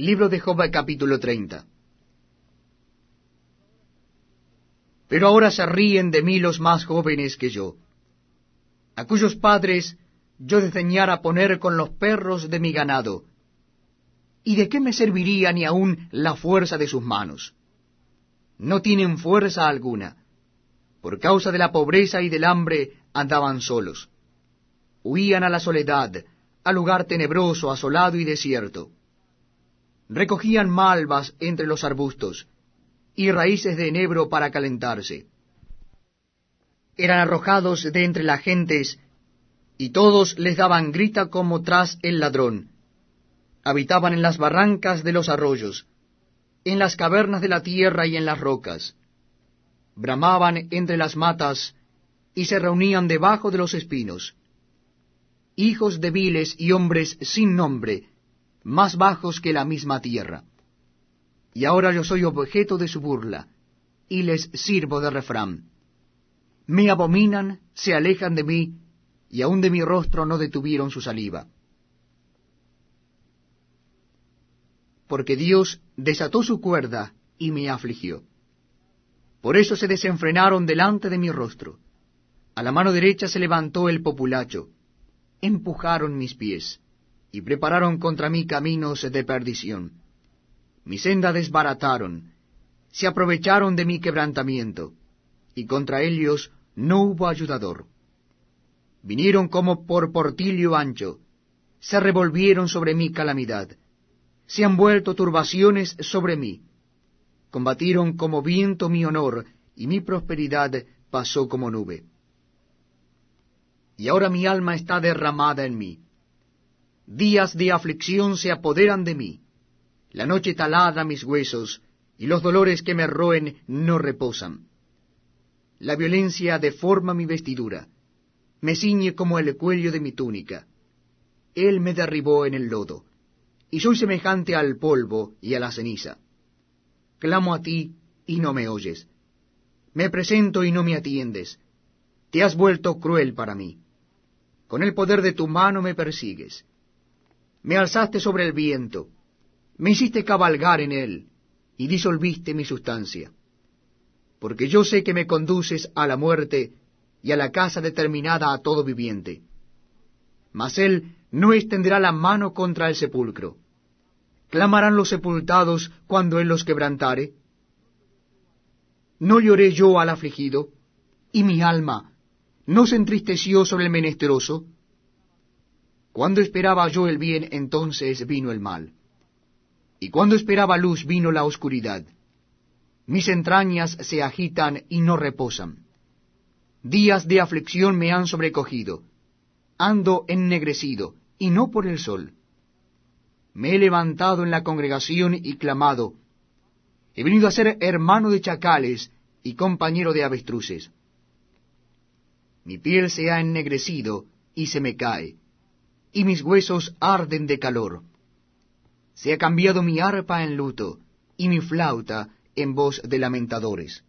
Libro de Job capítulo 30. Pero ahora se ríen de mí los más jóvenes que yo, a cuyos padres yo desdeñara poner con los perros de mi ganado. ¿Y de qué me serviría ni aun la fuerza de sus manos? No tienen fuerza alguna. Por causa de la pobreza y del hambre andaban solos. Huían a la soledad, al lugar tenebroso, asolado y desierto recogían malvas entre los arbustos y raíces de enebro para calentarse. Eran arrojados de entre las gentes, y todos les daban grita como tras el ladrón. Habitaban en las barrancas de los arroyos, en las cavernas de la tierra y en las rocas. Bramaban entre las matas, y se reunían debajo de los espinos. Hijos débiles y hombres sin nombre, más bajos que la misma tierra. Y ahora yo soy objeto de su burla, y les sirvo de refrán. Me abominan, se alejan de mí, y aun de mi rostro no detuvieron su saliva. Porque Dios desató su cuerda y me afligió. Por eso se desenfrenaron delante de mi rostro. A la mano derecha se levantó el populacho. Empujaron mis pies y prepararon contra mí caminos de perdición. Mi senda desbarataron, se aprovecharon de mi quebrantamiento, y contra ellos no hubo ayudador. Vinieron como por portillo ancho, se revolvieron sobre mi calamidad, se han vuelto turbaciones sobre mí, combatieron como viento mi honor, y mi prosperidad pasó como nube. Y ahora mi alma está derramada en mí días de aflicción se apoderan de mí. La noche talada mis huesos, y los dolores que me roen no reposan. La violencia deforma mi vestidura, me ciñe como el cuello de mi túnica. Él me derribó en el lodo, y soy semejante al polvo y a la ceniza. Clamo a ti, y no me oyes. Me presento y no me atiendes. Te has vuelto cruel para mí. Con el poder de tu mano me persigues me alzaste sobre el viento, me hiciste cabalgar en él, y disolviste mi sustancia. Porque yo sé que me conduces a la muerte y a la casa determinada a todo viviente. Mas él no extenderá la mano contra el sepulcro. ¿Clamarán los sepultados cuando él los quebrantare? ¿No lloré yo al afligido? ¿Y mi alma no se entristeció sobre el menesteroso? Cuando esperaba yo el bien, entonces vino el mal. Y cuando esperaba luz, vino la oscuridad. Mis entrañas se agitan y no reposan. Días de aflicción me han sobrecogido. Ando ennegrecido, y no por el sol. Me he levantado en la congregación y clamado. He venido a ser hermano de chacales y compañero de avestruces. Mi piel se ha ennegrecido y se me cae y mis huesos arden de calor. Se ha cambiado mi arpa en luto, y mi flauta en voz de lamentadores.